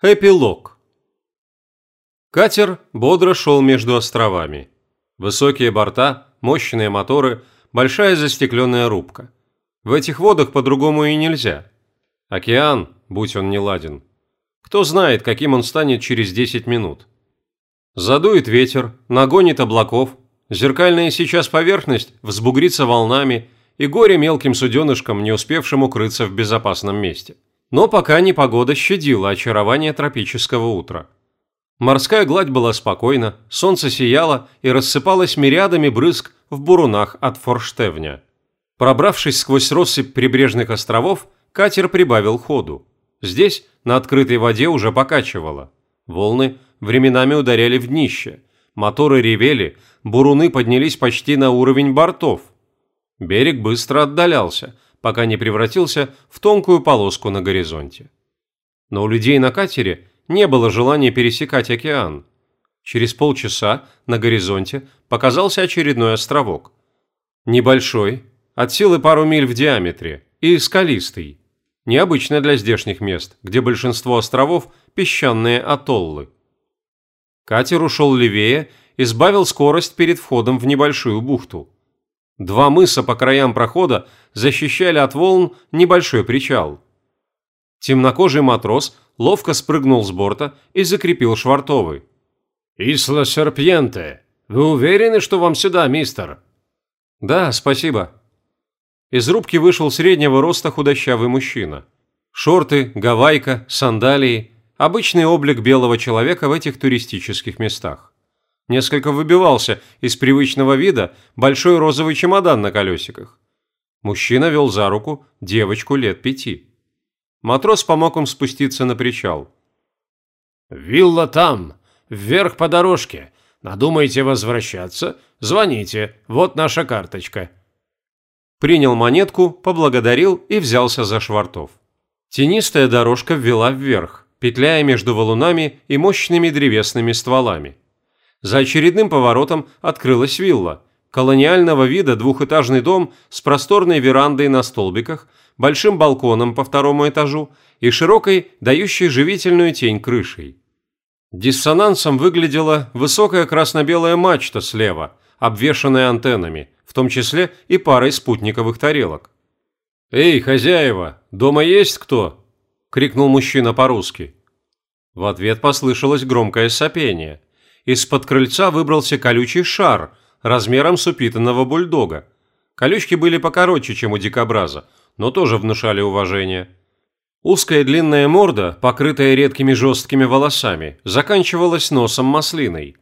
Эпилог. Катер бодро шел между островами. Высокие борта, мощные моторы, большая застекленная рубка. В этих водах по-другому и нельзя. Океан, будь он не ладен. Кто знает, каким он станет через 10 минут. Задует ветер, нагонит облаков, зеркальная сейчас поверхность взбугрится волнами и горе мелким суденышкам, не успевшим укрыться в безопасном месте. Но пока непогода щадила очарование тропического утра. Морская гладь была спокойна, солнце сияло и рассыпалось мириадами брызг в бурунах от форштевня. Пробравшись сквозь россыпь прибрежных островов, катер прибавил ходу. Здесь, на открытой воде, уже покачивало. Волны временами ударяли в днище. Моторы ревели, буруны поднялись почти на уровень бортов. Берег быстро отдалялся – пока не превратился в тонкую полоску на горизонте. Но у людей на катере не было желания пересекать океан. Через полчаса на горизонте показался очередной островок. Небольшой, от силы пару миль в диаметре, и скалистый. Необычно для здешних мест, где большинство островов – песчаные атоллы. Катер ушел левее и сбавил скорость перед входом в небольшую бухту. Два мыса по краям прохода защищали от волн небольшой причал. Темнокожий матрос ловко спрыгнул с борта и закрепил швартовый. «Исла Серпьенте, вы уверены, что вам сюда, мистер?» «Да, спасибо». Из рубки вышел среднего роста худощавый мужчина. Шорты, гавайка, сандалии – обычный облик белого человека в этих туристических местах несколько выбивался из привычного вида большой розовый чемодан на колесиках. Мужчина вел за руку девочку лет пяти. Матрос помог им спуститься на причал. «Вилла там, вверх по дорожке. Надумаете возвращаться? Звоните, вот наша карточка». Принял монетку, поблагодарил и взялся за швартов. Тенистая дорожка ввела вверх, петляя между валунами и мощными древесными стволами. За очередным поворотом открылась вилла. Колониального вида двухэтажный дом с просторной верандой на столбиках, большим балконом по второму этажу и широкой, дающей живительную тень крышей. Диссонансом выглядела высокая красно-белая мачта слева, обвешанная антеннами, в том числе и парой спутниковых тарелок. «Эй, хозяева, дома есть кто?» – крикнул мужчина по-русски. В ответ послышалось громкое сопение – из-под крыльца выбрался колючий шар размером с упитанного бульдога. Колючки были покороче, чем у дикобраза, но тоже внушали уважение. Узкая длинная морда, покрытая редкими жесткими волосами, заканчивалась носом маслиной.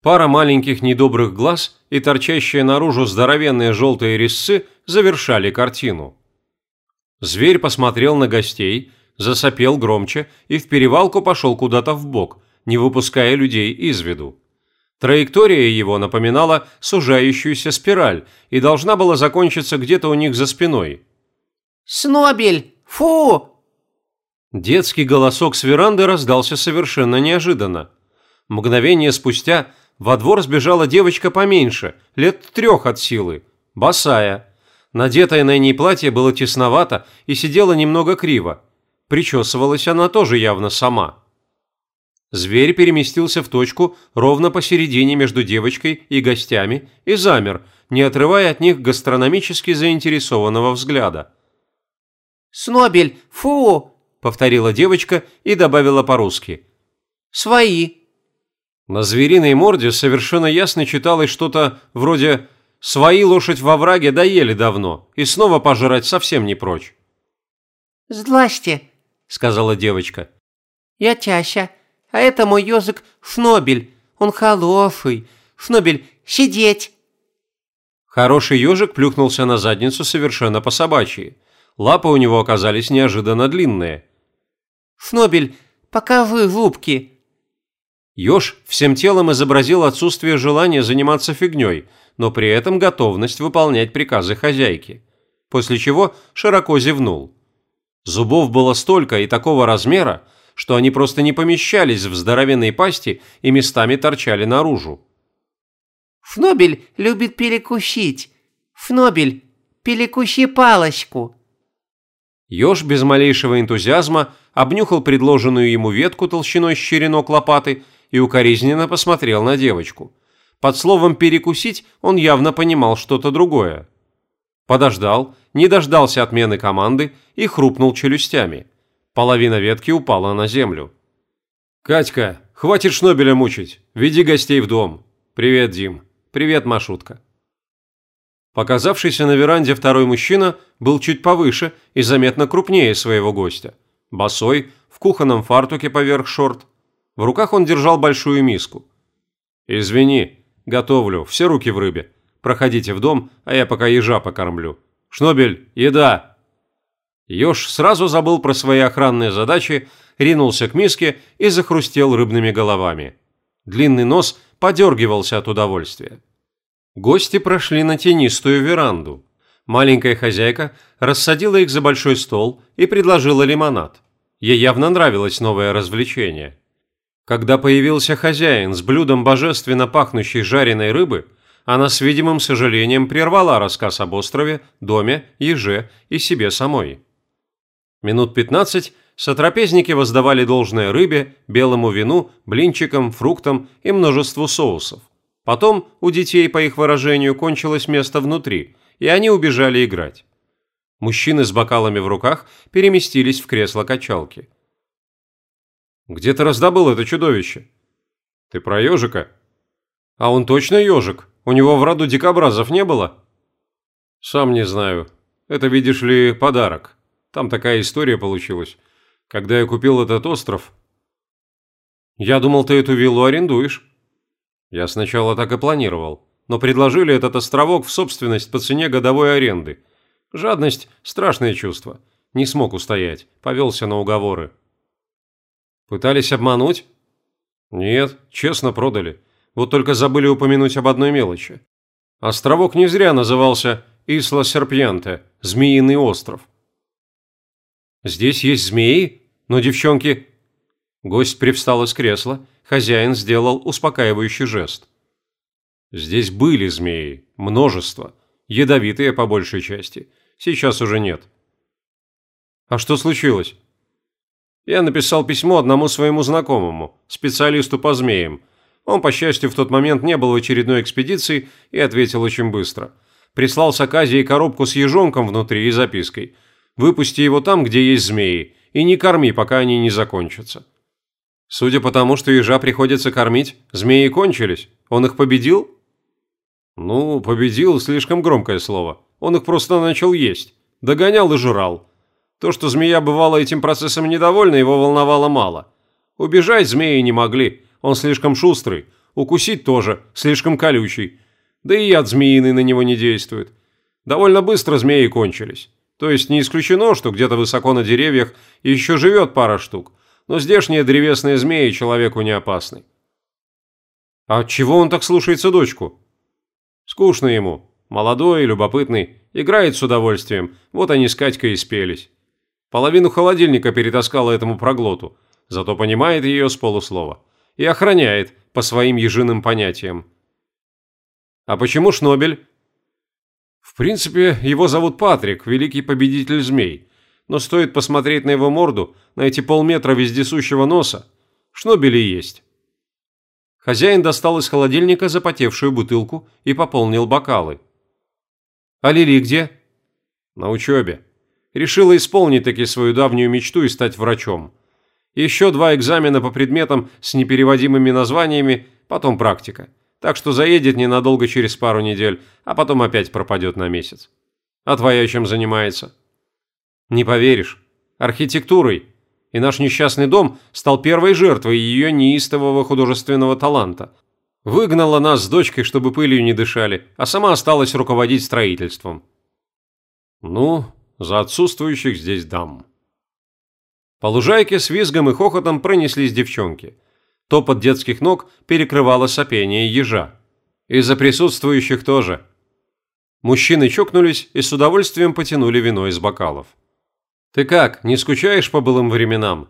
Пара маленьких недобрых глаз и торчащие наружу здоровенные желтые резцы завершали картину. Зверь посмотрел на гостей, засопел громче и в перевалку пошел куда-то в бок, не выпуская людей из виду. Траектория его напоминала сужающуюся спираль и должна была закончиться где-то у них за спиной. «Снобель! Фу!» Детский голосок с веранды раздался совершенно неожиданно. Мгновение спустя во двор сбежала девочка поменьше, лет трех от силы, босая. Надетое на ней платье было тесновато и сидело немного криво. Причесывалась она тоже явно сама. Зверь переместился в точку ровно посередине между девочкой и гостями и замер, не отрывая от них гастрономически заинтересованного взгляда. «Снобель, фу!» – повторила девочка и добавила по-русски. «Свои». На звериной морде совершенно ясно читалось что-то вроде «Свои лошадь во враге доели давно, и снова пожрать совсем не прочь». «Здрасте», – сказала девочка. «Я Тяся. А это мой ежик Шнобель. Он хороший. Шнобель, сидеть!» Хороший ежик плюхнулся на задницу совершенно по-собачьи. Лапы у него оказались неожиданно длинные. «Шнобель, покажи зубки!» Ёж всем телом изобразил отсутствие желания заниматься фигней, но при этом готовность выполнять приказы хозяйки. После чего широко зевнул. Зубов было столько и такого размера, что они просто не помещались в здоровенной пасти и местами торчали наружу. «Фнобель любит перекусить. Фнобель, перекуси палочку». Еж без малейшего энтузиазма обнюхал предложенную ему ветку толщиной с черенок лопаты и укоризненно посмотрел на девочку. Под словом «перекусить» он явно понимал что-то другое. Подождал, не дождался отмены команды и хрупнул челюстями. Половина ветки упала на землю. «Катька, хватит Шнобеля мучить. Веди гостей в дом. Привет, Дим. Привет, Машутка». Показавшийся на веранде второй мужчина был чуть повыше и заметно крупнее своего гостя. Босой, в кухонном фартуке поверх шорт. В руках он держал большую миску. «Извини, готовлю, все руки в рыбе. Проходите в дом, а я пока ежа покормлю. Шнобель, еда!» Еж сразу забыл про свои охранные задачи, ринулся к миске и захрустел рыбными головами. Длинный нос подергивался от удовольствия. Гости прошли на тенистую веранду. Маленькая хозяйка рассадила их за большой стол и предложила лимонад. Ей явно нравилось новое развлечение. Когда появился хозяин с блюдом божественно пахнущей жареной рыбы, она с видимым сожалением прервала рассказ об острове, доме, еже и себе самой. Минут пятнадцать сотрапезники воздавали должное рыбе, белому вину, блинчикам, фруктам и множеству соусов. Потом у детей, по их выражению, кончилось место внутри, и они убежали играть. Мужчины с бокалами в руках переместились в кресло-качалки. «Где ты раздобыл это чудовище?» «Ты про ежика?» «А он точно ежик? У него в роду дикобразов не было?» «Сам не знаю. Это, видишь ли, подарок. Там такая история получилась. Когда я купил этот остров...» «Я думал, ты эту виллу арендуешь?» Я сначала так и планировал, но предложили этот островок в собственность по цене годовой аренды. Жадность – страшное чувство. Не смог устоять, повелся на уговоры. Пытались обмануть? Нет, честно продали. Вот только забыли упомянуть об одной мелочи. Островок не зря назывался Исла Серпьянте – Змеиный остров. Здесь есть змеи? Но девчонки... Гость привстал из кресла Хозяин сделал успокаивающий жест. Здесь были змеи, множество, ядовитые по большей части. Сейчас уже нет. А что случилось? Я написал письмо одному своему знакомому, специалисту по змеям. Он, по счастью, в тот момент не был в очередной экспедиции и ответил очень быстро. Прислал с Аказией коробку с ежонком внутри и запиской. «Выпусти его там, где есть змеи, и не корми, пока они не закончатся». Судя по тому, что ежа приходится кормить, змеи кончились. Он их победил? Ну, победил – слишком громкое слово. Он их просто начал есть. Догонял и жрал. То, что змея бывала этим процессом недовольна, его волновало мало. Убежать змеи не могли. Он слишком шустрый. Укусить тоже, слишком колючий. Да и яд змеиный на него не действует. Довольно быстро змеи кончились. То есть не исключено, что где-то высоко на деревьях еще живет пара штук но здешние древесные змеи человеку не опасны. А чего он так слушается дочку? Скучно ему. Молодой, любопытный, играет с удовольствием. Вот они с Катькой и спелись. Половину холодильника перетаскала этому проглоту, зато понимает ее с полуслова. И охраняет по своим ежиным понятиям. А почему Шнобель? В принципе, его зовут Патрик, великий победитель змей но стоит посмотреть на его морду, на эти полметра вездесущего носа. Шнобели есть. Хозяин достал из холодильника запотевшую бутылку и пополнил бокалы. «А Лили где?» «На учебе. Решила исполнить таки свою давнюю мечту и стать врачом. Еще два экзамена по предметам с непереводимыми названиями, потом практика. Так что заедет ненадолго через пару недель, а потом опять пропадет на месяц. А твоя чем занимается?» Не поверишь. Архитектурой. И наш несчастный дом стал первой жертвой ее неистового художественного таланта. Выгнала нас с дочкой, чтобы пылью не дышали, а сама осталась руководить строительством. Ну, за отсутствующих здесь дам. По лужайке с визгом и хохотом пронеслись девчонки. Топот детских ног перекрывало сопение ежа. И за присутствующих тоже. Мужчины чокнулись и с удовольствием потянули вино из бокалов. Ты как, не скучаешь по былым временам?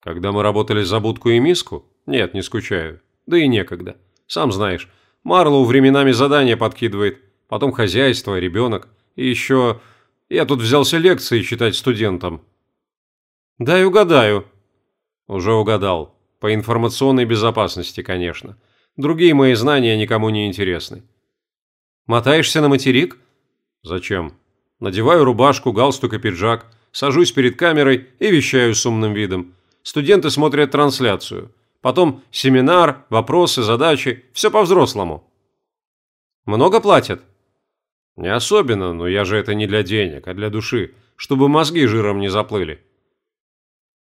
Когда мы работали за будку и миску? Нет, не скучаю. Да и некогда. Сам знаешь, Марлоу временами задания подкидывает, потом хозяйство, ребенок и еще... Я тут взялся лекции читать студентам». «Дай угадаю». «Уже угадал. По информационной безопасности, конечно. Другие мои знания никому не интересны». «Мотаешься на материк?» «Зачем? Надеваю рубашку, галстук и пиджак, сажусь перед камерой и вещаю с умным видом. Студенты смотрят трансляцию. Потом семинар, вопросы, задачи. Все по-взрослому». «Много платят?» «Не особенно, но я же это не для денег, а для души, чтобы мозги жиром не заплыли».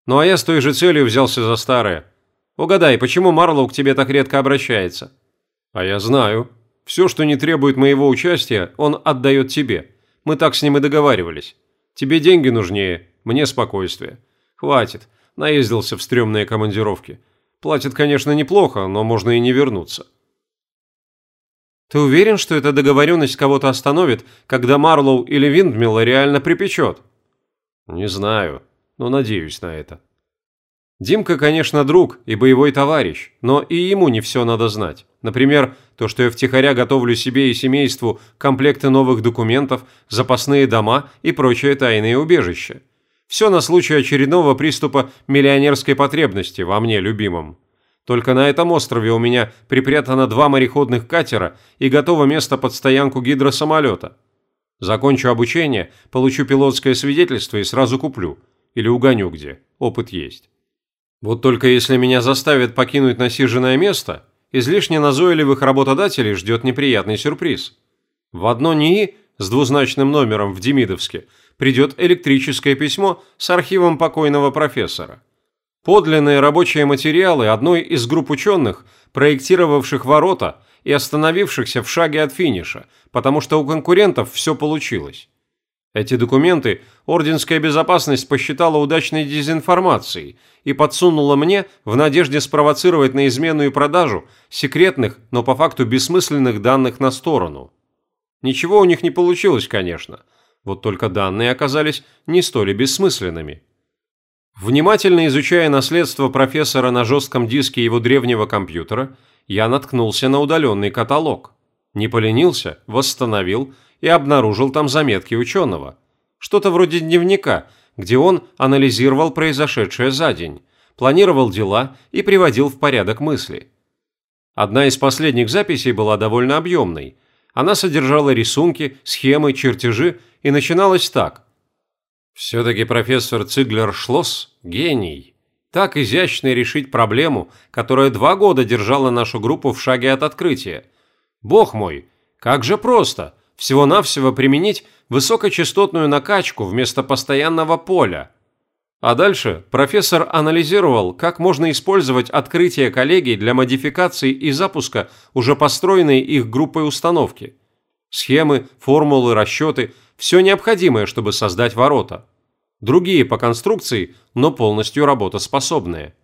«Ну а я с той же целью взялся за старое. Угадай, почему Марлоу к тебе так редко обращается?» «А я знаю. Все, что не требует моего участия, он отдает тебе. Мы так с ним и договаривались. Тебе деньги нужнее, мне спокойствие. Хватит, наездился в стрёмные командировки. Платят, конечно, неплохо, но можно и не вернуться». «Ты уверен, что эта договоренность кого-то остановит, когда Марлоу или Виндмилла реально припечет?» «Не знаю, но надеюсь на это». Димка, конечно, друг и боевой товарищ, но и ему не все надо знать. Например, то, что я втихаря готовлю себе и семейству комплекты новых документов, запасные дома и прочие тайные убежища. Все на случай очередного приступа миллионерской потребности во мне любимом. Только на этом острове у меня припрятано два мореходных катера и готово место под стоянку гидросамолета. Закончу обучение, получу пилотское свидетельство и сразу куплю. Или угоню где. Опыт есть. Вот только если меня заставят покинуть насиженное место, излишне назойливых работодателей ждет неприятный сюрприз. В одно НИИ с двузначным номером в Демидовске придет электрическое письмо с архивом покойного профессора. Подлинные рабочие материалы одной из групп ученых, проектировавших ворота и остановившихся в шаге от финиша, потому что у конкурентов все получилось. Эти документы Орденская безопасность посчитала удачной дезинформацией и подсунула мне в надежде спровоцировать на измену и продажу секретных, но по факту бессмысленных данных на сторону. Ничего у них не получилось, конечно. Вот только данные оказались не столь бессмысленными. Внимательно изучая наследство профессора на жестком диске его древнего компьютера, я наткнулся на удаленный каталог. Не поленился, восстановил и обнаружил там заметки ученого. Что-то вроде дневника, где он анализировал произошедшее за день, планировал дела и приводил в порядок мысли. Одна из последних записей была довольно объемной. Она содержала рисунки, схемы, чертежи и начиналась так. Все-таки профессор Циглер-Шлосс – гений. Так изящно решить проблему, которая два года держала нашу группу в шаге от открытия. Бог мой, как же просто! Всего-навсего применить высокочастотную накачку вместо постоянного поля. А дальше профессор анализировал, как можно использовать открытие коллегий для модификации и запуска уже построенной их группой установки. Схемы, формулы, расчеты – все необходимое, чтобы создать ворота. Другие по конструкции, но полностью работоспособные.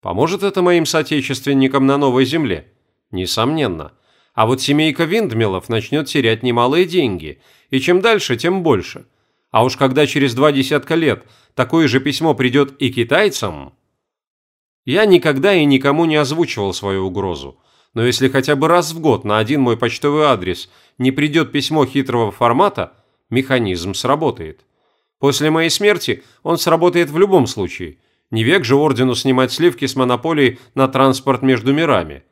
Поможет это моим соотечественникам на Новой Земле? Несомненно. А вот семейка Виндмиллов начнет терять немалые деньги, и чем дальше, тем больше. А уж когда через два десятка лет такое же письмо придет и китайцам... Я никогда и никому не озвучивал свою угрозу, но если хотя бы раз в год на один мой почтовый адрес не придет письмо хитрого формата, механизм сработает. После моей смерти он сработает в любом случае. Не век же ордену снимать сливки с монополией на транспорт между мирами.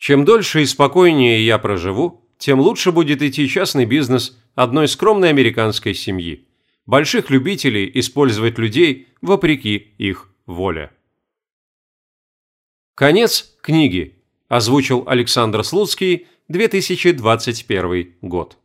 Чем дольше и спокойнее я проживу, тем лучше будет идти частный бизнес одной скромной американской семьи. Больших любителей использовать людей вопреки их воле. Конец книги. Озвучил Александр Слуцкий, 2021 год.